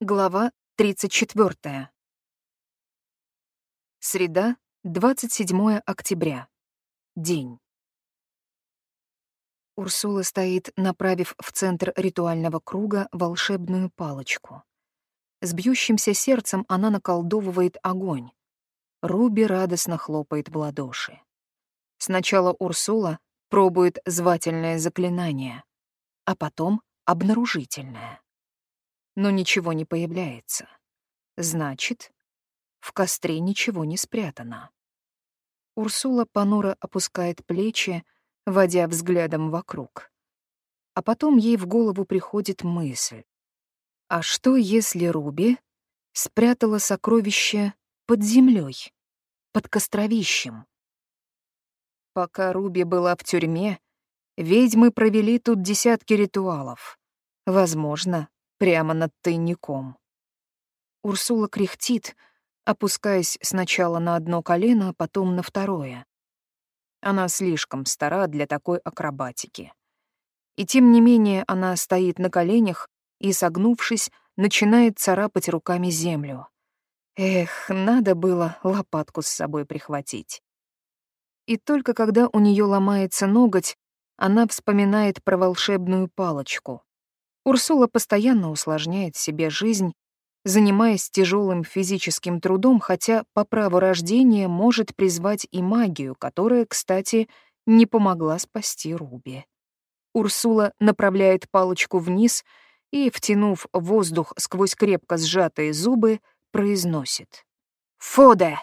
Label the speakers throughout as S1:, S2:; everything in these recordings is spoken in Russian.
S1: Глава 34. Среда, 27 октября. День. Урсула стоит, направив в центр ритуального круга волшебную палочку. С бьющимся сердцем она наколдовывает огонь. Руби радостно хлопает в ладоши. Сначала Урсула пробует звательное заклинание, а потом обнаружительное но ничего не появляется. Значит, в костре ничего не спрятано. Урсула понуро опускает плечи, водя взглядом вокруг. А потом ей в голову приходит мысль. А что, если Руби спрятала сокровище под землей, под костровищем? Пока Руби была в тюрьме, ведьмы провели тут десятки ритуалов. Возможно, прямо над тайником. Урсула кряхтит, опускаясь сначала на одно колено, а потом на второе. Она слишком стара для такой акробатики. И тем не менее она стоит на коленях и, согнувшись, начинает царапать руками землю. Эх, надо было лопатку с собой прихватить. И только когда у нее ломается ноготь, она вспоминает про волшебную палочку. Урсула постоянно усложняет себе жизнь, занимаясь тяжелым физическим трудом, хотя по праву рождения может призвать и магию, которая, кстати, не помогла спасти Руби. Урсула направляет палочку вниз и, втянув воздух сквозь крепко сжатые зубы, произносит «Фоде!».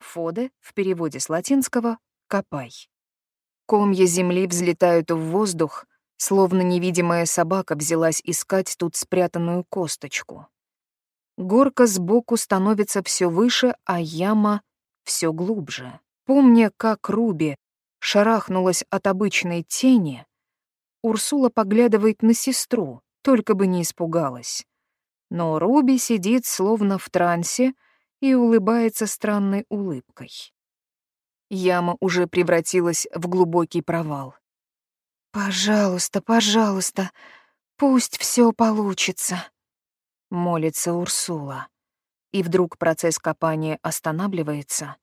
S1: «Фоде» в переводе с латинского «копай». Комья земли взлетают в воздух, словно невидимая собака взялась искать тут спрятанную косточку. Горка сбоку становится все выше, а яма все глубже. Помня, как Руби шарахнулась от обычной тени, Урсула поглядывает на сестру, только бы не испугалась. Но Руби сидит словно в трансе и улыбается странной улыбкой. Яма уже превратилась в глубокий провал. «Пожалуйста, пожалуйста, пусть все получится», — молится Урсула. И вдруг процесс копания останавливается.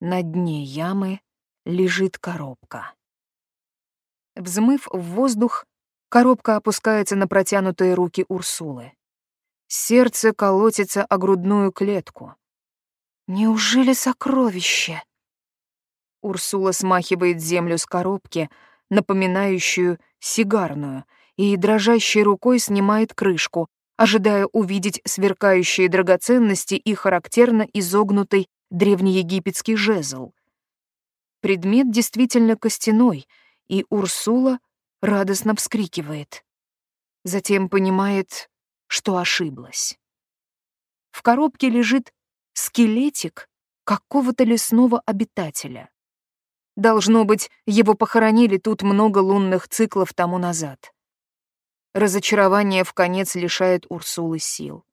S1: На дне ямы лежит коробка. Взмыв в воздух, коробка опускается на протянутые руки Урсулы. Сердце колотится о грудную клетку. Неужели сокровище? Урсула смахивает землю с коробки — напоминающую сигарную, и дрожащей рукой снимает крышку, ожидая увидеть сверкающие драгоценности и характерно изогнутый древнеегипетский жезл. Предмет действительно костяной, и Урсула радостно вскрикивает. Затем понимает, что ошиблась. В коробке лежит скелетик какого-то лесного обитателя. Должно быть, его похоронили тут много лунных циклов тому назад. Разочарование в конец лишает Урсулы сил.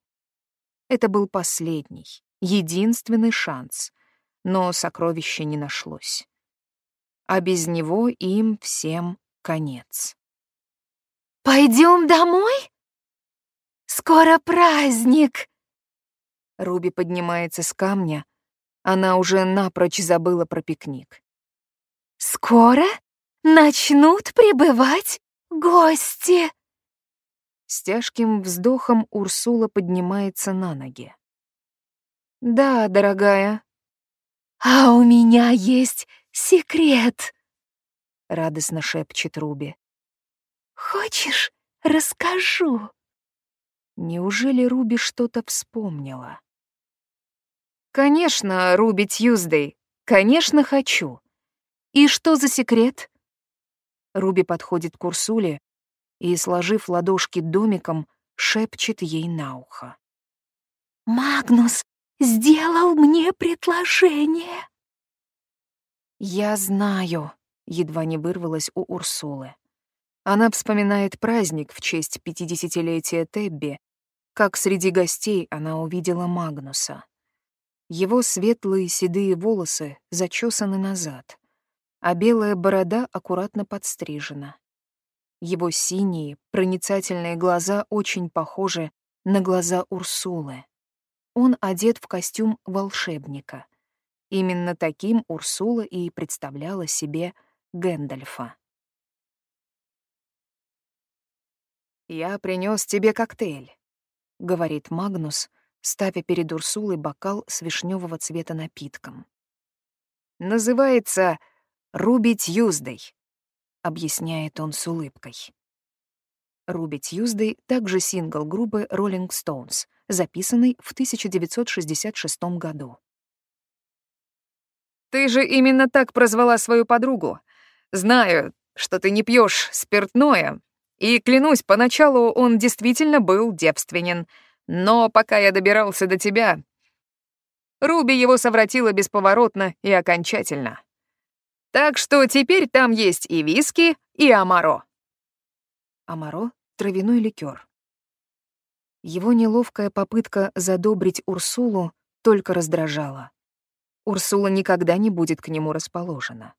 S1: Это был последний, единственный шанс, но сокровища не нашлось. А без него им всем конец.
S2: «Пойдем домой? Скоро праздник!»
S1: Руби поднимается с камня. Она уже напрочь забыла про пикник.
S2: Скоро начнут прибывать гости.
S1: С тяжким вздохом Урсула поднимается на ноги. Да, дорогая.
S2: А у меня есть секрет.
S1: Радостно шепчет Руби.
S2: Хочешь, расскажу?
S1: Неужели Руби что-то вспомнила? Конечно, Руби Тьюздей. Конечно, хочу. «И что за секрет?» Руби подходит к Урсуле и, сложив ладошки домиком, шепчет ей на ухо.
S2: «Магнус сделал мне предложение!»
S1: «Я знаю», — едва не вырвалась у Урсулы. Она вспоминает праздник в честь пятидесятилетия Тебби, как среди гостей она увидела Магнуса. Его светлые седые волосы зачесаны назад а белая борода аккуратно подстрижена. Его синие, проницательные глаза очень похожи на глаза Урсулы. Он одет в костюм волшебника. Именно таким Урсула и представляла себе Гэндальфа. «Я принес тебе коктейль», — говорит Магнус, ставя перед Урсулой бокал с вишневого цвета напитком. «Называется Руби Тьюздей», — объясняет он с улыбкой. Руби Тьюздей также сингл группы Rolling Stones, записанный в 1966 году. «Ты же именно так прозвала свою подругу. Знаю, что ты не пьешь спиртное, и, клянусь, поначалу он действительно был девственен. Но пока я добирался до тебя, Руби его совратила бесповоротно и окончательно. Так что теперь там есть и виски, и амаро. Амаро — травяной ликер. Его неловкая попытка задобрить Урсулу только раздражала. Урсула никогда не будет к нему расположена.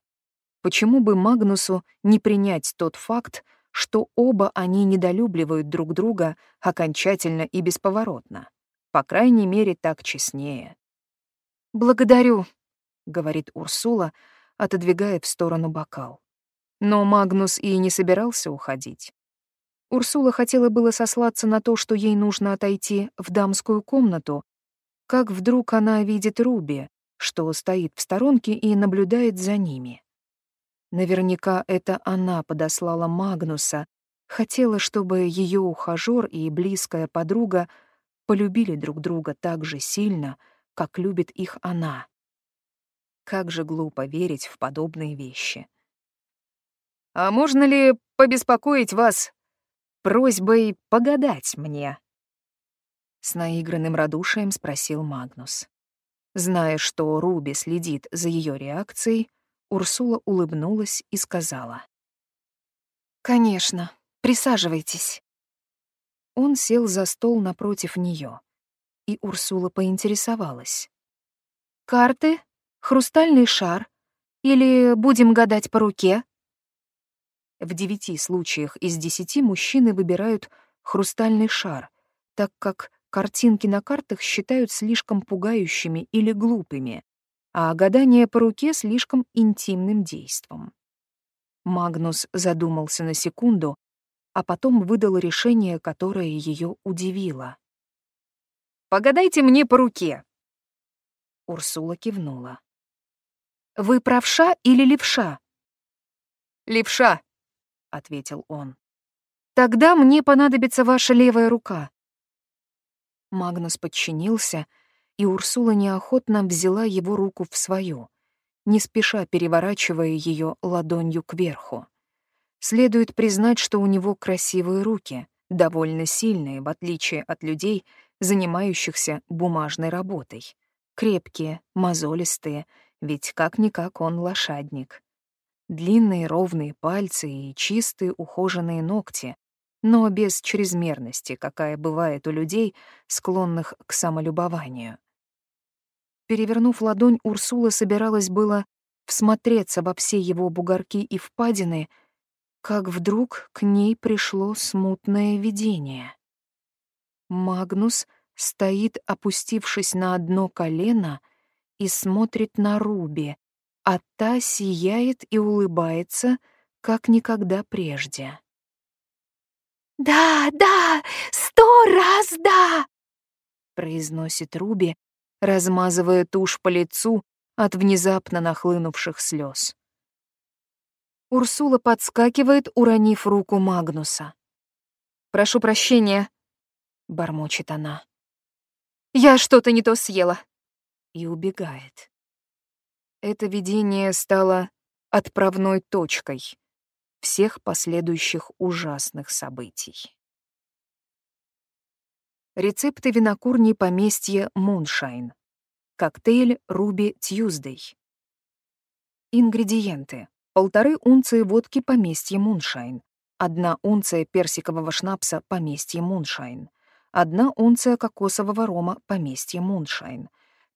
S1: Почему бы Магнусу не принять тот факт, что оба они недолюбливают друг друга окончательно и бесповоротно? По крайней мере, так честнее. «Благодарю», — говорит Урсула, отодвигая в сторону бокал. Но Магнус и не собирался уходить. Урсула хотела было сослаться на то, что ей нужно отойти в дамскую комнату, как вдруг она видит Руби, что стоит в сторонке и наблюдает за ними. Наверняка это она подослала Магнуса, хотела, чтобы ее ухажёр и близкая подруга полюбили друг друга так же сильно, как любит их она. Как же глупо верить в подобные вещи. «А можно ли побеспокоить вас просьбой погадать мне?» С наигранным радушием спросил Магнус. Зная, что Руби следит за ее реакцией, Урсула улыбнулась и сказала. «Конечно, присаживайтесь». Он сел за стол напротив нее, и Урсула поинтересовалась. «Карты? Хрустальный шар? Или будем гадать по руке?» В девяти случаях из десяти мужчины выбирают хрустальный шар, так как картинки на картах считают слишком пугающими или глупыми, а гадание по руке слишком интимным действом. Магнус задумался на секунду, а потом выдал решение, которое ее удивило. «Погадайте мне по руке!» Урсула кивнула. «Вы правша или левша?» «Левша», ответил он. Тогда мне понадобится ваша левая рука. Магнус подчинился, и Урсула неохотно взяла его руку в свою, не спеша переворачивая ее ладонью кверху. Следует признать, что у него красивые руки, довольно сильные, в отличие от людей, занимающихся бумажной работой. Крепкие, мозолистые, ведь как-никак он лошадник. Длинные ровные пальцы и чистые ухоженные ногти, но без чрезмерности, какая бывает у людей, склонных к самолюбованию. Перевернув ладонь, Урсула собиралась было всмотреться во все его бугорки и впадины, как вдруг к ней пришло смутное видение. Магнус стоит, опустившись на одно колено, и смотрит на Руби, а та сияет и улыбается, как никогда прежде.
S2: «Да, да, сто раз да!» — произносит
S1: Руби, размазывая тушь по лицу от внезапно нахлынувших слез. Урсула подскакивает, уронив руку Магнуса. «Прошу прощения», — бормочет она. «Я что-то не то съела». И убегает. Это видение стало отправной точкой всех последующих ужасных событий. Рецепты винокурни поместья Муншайн. Коктейль Руби Тьюздей. Ингредиенты. Полторы унции водки поместья Муншайн. Одна унция персикового шнапса поместья Муншайн. Одна унция кокосового рома поместья Муншайн.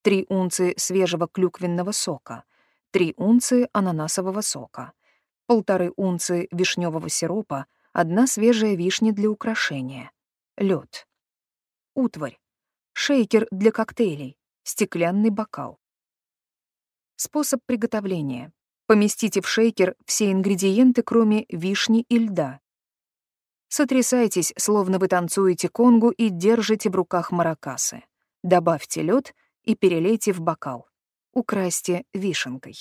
S1: 3 унции свежего клюквенного сока, 3 унции ананасового сока, полторы унции вишневого сиропа, одна свежая вишня для украшения, лед. утварь. Шейкер для коктейлей, стеклянный бокал. Способ приготовления. Поместите в шейкер все ингредиенты, кроме вишни и льда. Сотрясайтесь, словно вы танцуете конгу и держите в руках маракасы. Добавьте лед и перелейте в бокал. Украсьте вишенкой.